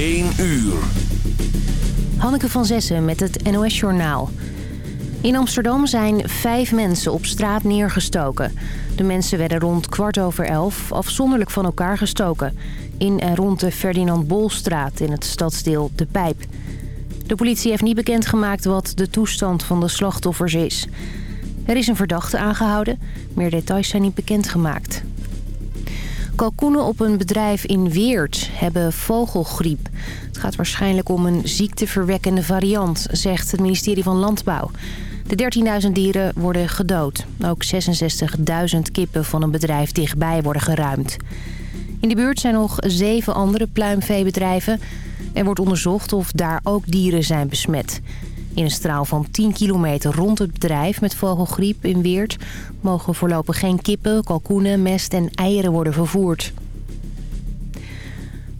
1 uur. Hanneke van Zessen met het NOS-journaal. In Amsterdam zijn vijf mensen op straat neergestoken. De mensen werden rond kwart over elf afzonderlijk van elkaar gestoken... in en rond de Ferdinand Bolstraat in het stadsdeel De Pijp. De politie heeft niet bekendgemaakt wat de toestand van de slachtoffers is. Er is een verdachte aangehouden. Meer details zijn niet bekendgemaakt. Kalkoenen op een bedrijf in Weert hebben vogelgriep. Het gaat waarschijnlijk om een ziekteverwekkende variant, zegt het ministerie van Landbouw. De 13.000 dieren worden gedood. Ook 66.000 kippen van een bedrijf dichtbij worden geruimd. In de buurt zijn nog zeven andere pluimveebedrijven. Er wordt onderzocht of daar ook dieren zijn besmet. In een straal van 10 kilometer rond het bedrijf met vogelgriep in Weert... mogen voorlopig geen kippen, kalkoenen, mest en eieren worden vervoerd.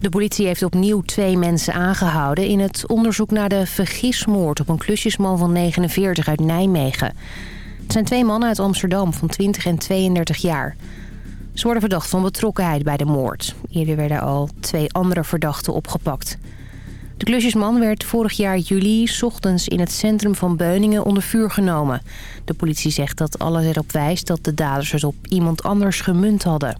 De politie heeft opnieuw twee mensen aangehouden... in het onderzoek naar de vergismoord op een klusjesman van 49 uit Nijmegen. Het zijn twee mannen uit Amsterdam van 20 en 32 jaar. Ze worden verdacht van betrokkenheid bij de moord. Eerder werden al twee andere verdachten opgepakt. De klusjesman werd vorig jaar juli ochtends in het centrum van Beuningen onder vuur genomen. De politie zegt dat alles erop wijst dat de daders het op iemand anders gemunt hadden.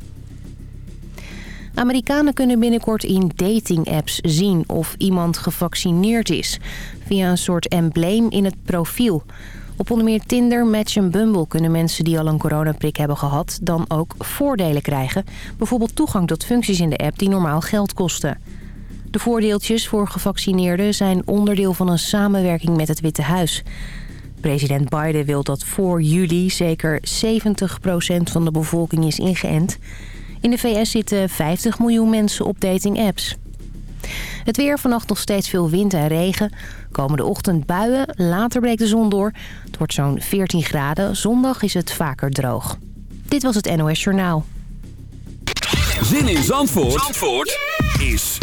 Amerikanen kunnen binnenkort in dating-apps zien of iemand gevaccineerd is... via een soort embleem in het profiel. Op onder meer Tinder, Match en Bumble kunnen mensen die al een coronaprik hebben gehad... dan ook voordelen krijgen. Bijvoorbeeld toegang tot functies in de app die normaal geld kosten. De voordeeltjes voor gevaccineerden zijn onderdeel van een samenwerking met het Witte Huis. President Biden wil dat voor juli zeker 70% van de bevolking is ingeënt. In de VS zitten 50 miljoen mensen op dating-apps. Het weer vannacht nog steeds veel wind en regen. Komende ochtend buien, later breekt de zon door. Het wordt zo'n 14 graden. Zondag is het vaker droog. Dit was het NOS Journaal. Zin in Zandvoort, Zandvoort is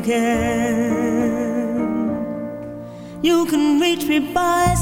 you can. You can reach me by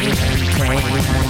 Ik hou één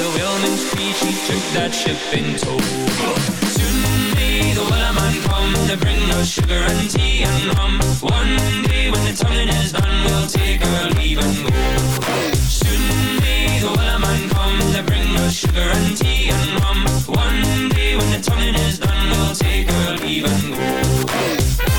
the whaleman's creed. She took that ship in tow. Soon may the wellerman come to bring us sugar and tea and rum. One day when the tonguing is done, we'll take our leave and go. Soon may the wellerman come to bring us sugar and tea and rum. One day when the tonguing is done, we'll take our leave and go.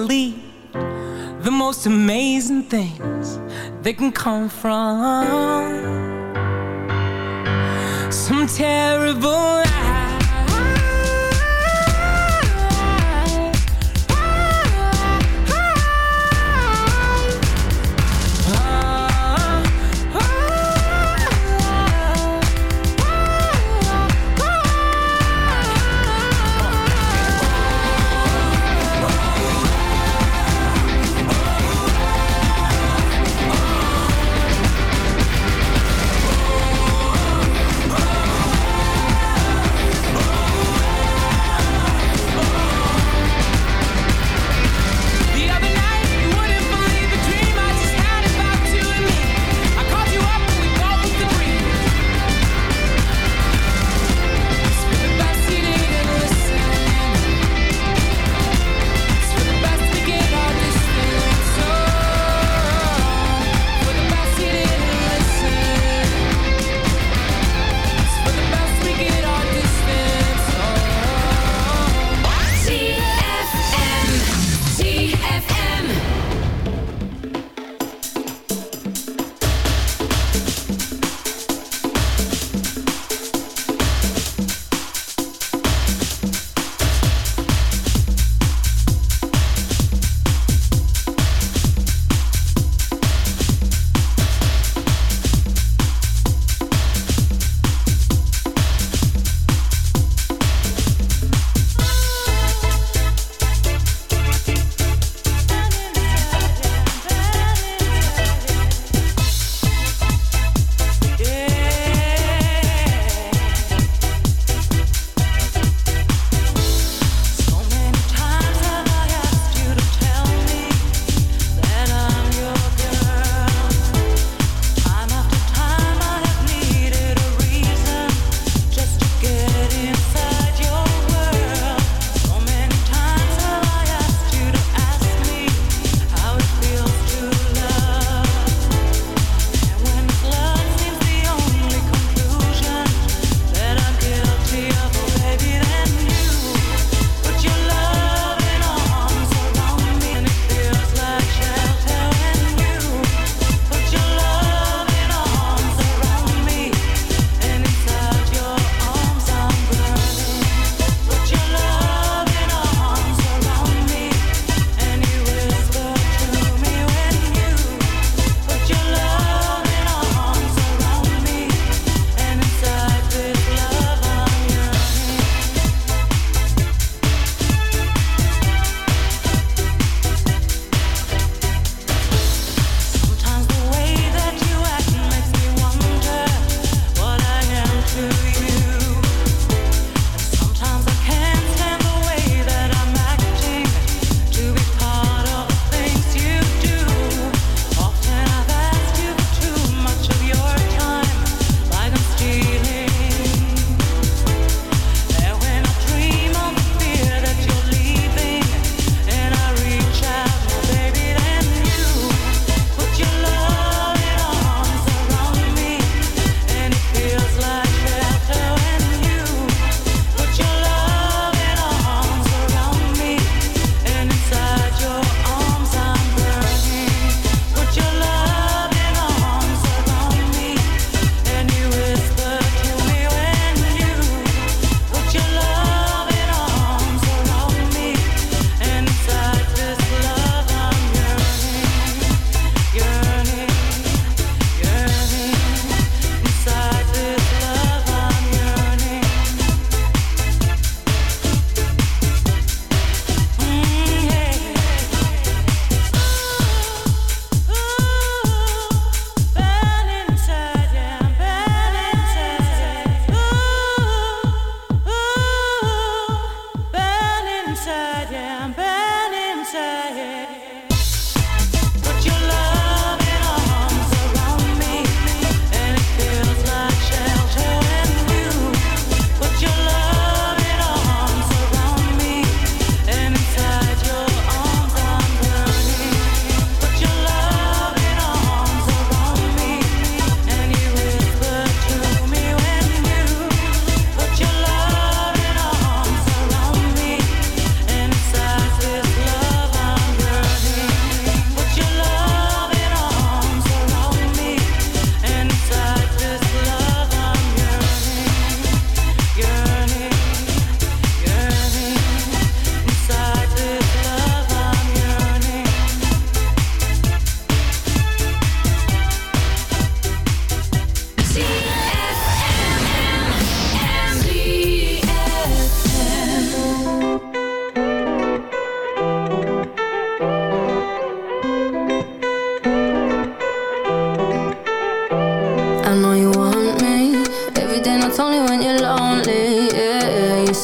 believe the most amazing things that can come from. Some terrible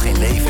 geen leven.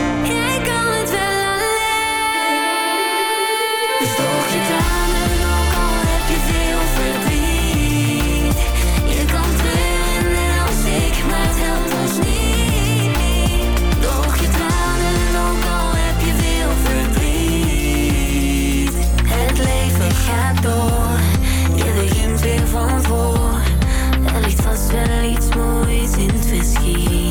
You.